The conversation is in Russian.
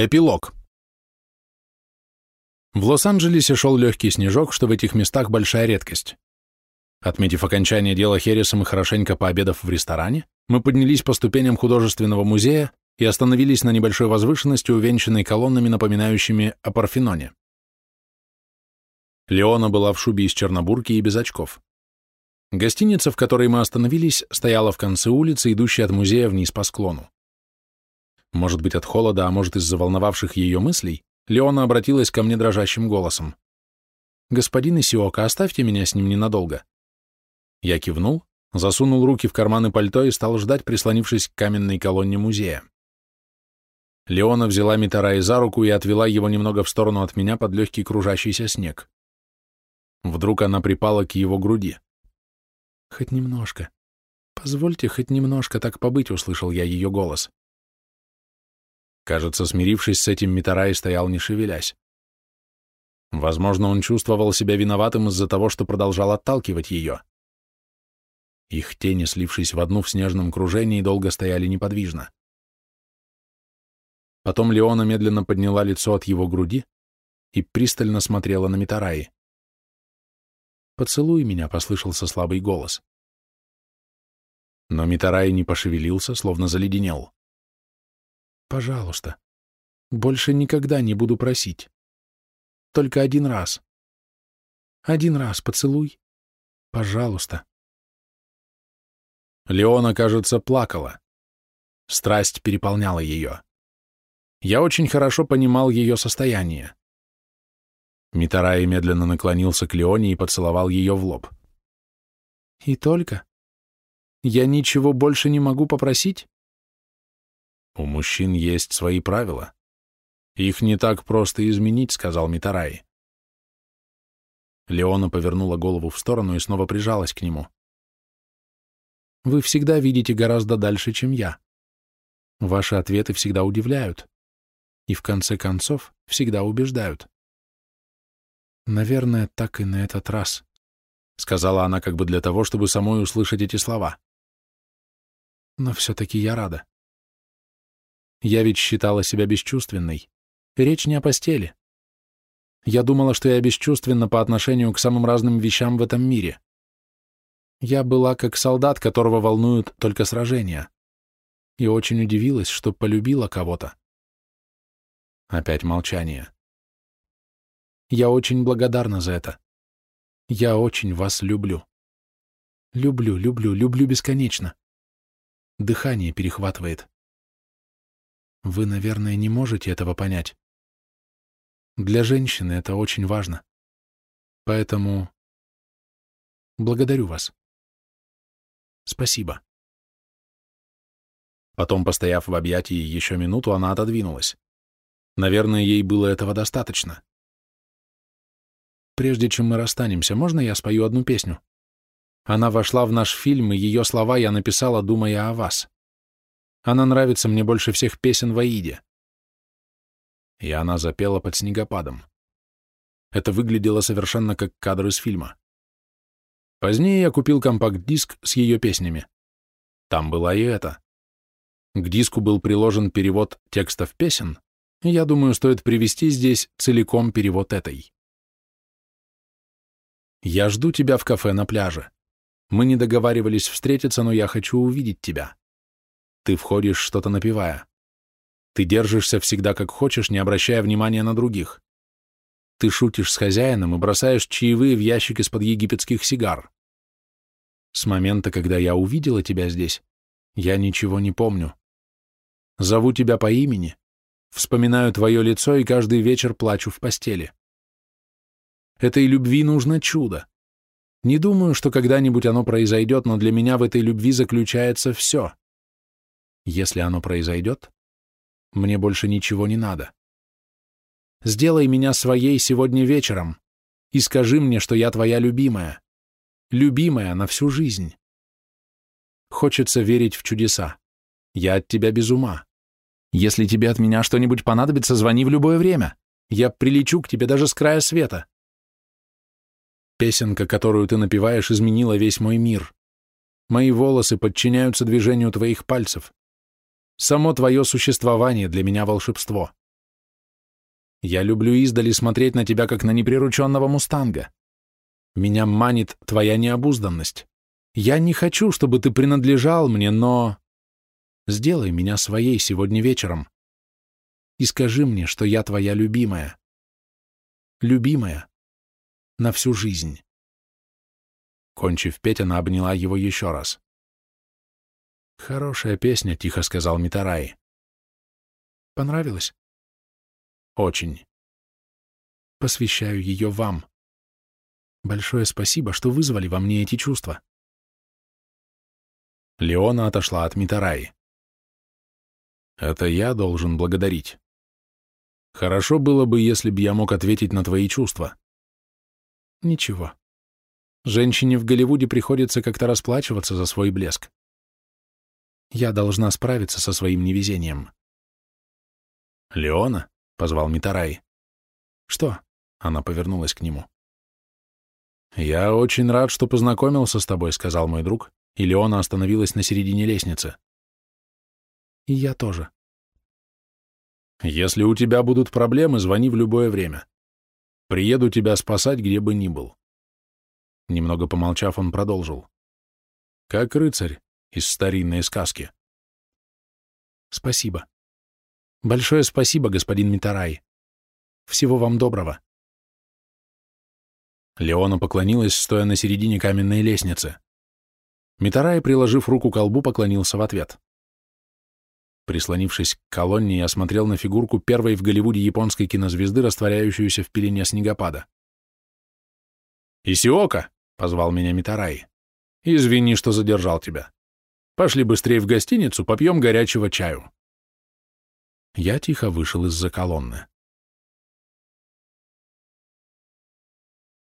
Эпилог. В Лос-Анджелесе шел легкий снежок, что в этих местах большая редкость. Отметив окончание дела Херрисом и хорошенько пообедав в ресторане, мы поднялись по ступеням художественного музея и остановились на небольшой возвышенности, увенчанной колоннами, напоминающими о Парфеноне. Леона была в шубе из чернобурки и без очков. Гостиница, в которой мы остановились, стояла в конце улицы, идущей от музея вниз по склону. Может быть, от холода, а может, из-за волновавших ее мыслей, Леона обратилась ко мне дрожащим голосом. «Господин Исиока, оставьте меня с ним ненадолго». Я кивнул, засунул руки в карманы пальто и стал ждать, прислонившись к каменной колонне музея. Леона взяла Митараи за руку и отвела его немного в сторону от меня под легкий кружащийся снег. Вдруг она припала к его груди. «Хоть немножко. Позвольте хоть немножко так побыть», — услышал я ее голос. Кажется, смирившись с этим, Митарай стоял не шевелясь. Возможно, он чувствовал себя виноватым из-за того, что продолжал отталкивать ее. Их тени, слившись в одну в снежном кружении, долго стояли неподвижно. Потом Леона медленно подняла лицо от его груди и пристально смотрела на Митараи. «Поцелуй меня», — послышался слабый голос. Но Митарай не пошевелился, словно заледенел. Пожалуйста. Больше никогда не буду просить. Только один раз. Один раз поцелуй. Пожалуйста. Леона, кажется, плакала. Страсть переполняла ее. Я очень хорошо понимал ее состояние. Митарай медленно наклонился к Леоне и поцеловал ее в лоб. «И только? Я ничего больше не могу попросить?» У мужчин есть свои правила. Их не так просто изменить, сказал Митарай. Леона повернула голову в сторону и снова прижалась к нему. Вы всегда видите гораздо дальше, чем я. Ваши ответы всегда удивляют. И в конце концов всегда убеждают. Наверное, так и на этот раз, сказала она как бы для того, чтобы самой услышать эти слова. Но все-таки я рада. Я ведь считала себя бесчувственной. Речь не о постели. Я думала, что я бесчувственна по отношению к самым разным вещам в этом мире. Я была как солдат, которого волнуют только сражения. И очень удивилась, что полюбила кого-то. Опять молчание. Я очень благодарна за это. Я очень вас люблю. Люблю, люблю, люблю бесконечно. Дыхание перехватывает. Вы, наверное, не можете этого понять. Для женщины это очень важно. Поэтому благодарю вас. Спасибо. Потом, постояв в объятии еще минуту, она отодвинулась. Наверное, ей было этого достаточно. Прежде чем мы расстанемся, можно я спою одну песню? Она вошла в наш фильм, и ее слова я написала, думая о вас. Она нравится мне больше всех песен в Аиде. И она запела под снегопадом. Это выглядело совершенно как кадр из фильма. Позднее я купил компакт-диск с ее песнями. Там была и это. К диску был приложен перевод текстов песен, и я думаю, стоит привести здесь целиком перевод этой. «Я жду тебя в кафе на пляже. Мы не договаривались встретиться, но я хочу увидеть тебя. Ты входишь, что-то напивая. Ты держишься всегда как хочешь, не обращая внимания на других. Ты шутишь с хозяином и бросаешь чаевые в ящик из-под египетских сигар. С момента, когда я увидела тебя здесь, я ничего не помню. Зову тебя по имени, вспоминаю твое лицо и каждый вечер плачу в постели. Этой любви нужно чудо. Не думаю, что когда-нибудь оно произойдет, но для меня в этой любви заключается все. Если оно произойдет, мне больше ничего не надо. Сделай меня своей сегодня вечером и скажи мне, что я твоя любимая, любимая на всю жизнь. Хочется верить в чудеса. Я от тебя без ума. Если тебе от меня что-нибудь понадобится, звони в любое время. Я прилечу к тебе даже с края света. Песенка, которую ты напеваешь, изменила весь мой мир. Мои волосы подчиняются движению твоих пальцев. Само твое существование для меня волшебство. Я люблю издали смотреть на тебя, как на неприрученного мустанга. Меня манит твоя необузданность. Я не хочу, чтобы ты принадлежал мне, но... Сделай меня своей сегодня вечером. И скажи мне, что я твоя любимая. Любимая. На всю жизнь. Кончив петь, она обняла его еще раз. «Хорошая песня», — тихо сказал Митарай. «Понравилась?» «Очень. Посвящаю ее вам. Большое спасибо, что вызвали во мне эти чувства». Леона отошла от Митараи. «Это я должен благодарить. Хорошо было бы, если бы я мог ответить на твои чувства». «Ничего. Женщине в Голливуде приходится как-то расплачиваться за свой блеск. Я должна справиться со своим невезением». «Леона?» — позвал Митарай. «Что?» — она повернулась к нему. «Я очень рад, что познакомился с тобой», — сказал мой друг, и Леона остановилась на середине лестницы. «И я тоже». «Если у тебя будут проблемы, звони в любое время. Приеду тебя спасать, где бы ни был». Немного помолчав, он продолжил. «Как рыцарь из старинной сказки». «Спасибо. Большое спасибо, господин Митарай. Всего вам доброго». Леона поклонилась, стоя на середине каменной лестницы. Митарай, приложив руку к колбу, поклонился в ответ. Прислонившись к колонне, я смотрел на фигурку первой в Голливуде японской кинозвезды, растворяющуюся в пелене снегопада. «Исиока!» — позвал меня Митарай. «Извини, что задержал тебя. Пошли быстрее в гостиницу, попьем горячего чаю». Я тихо вышел из-за колонны.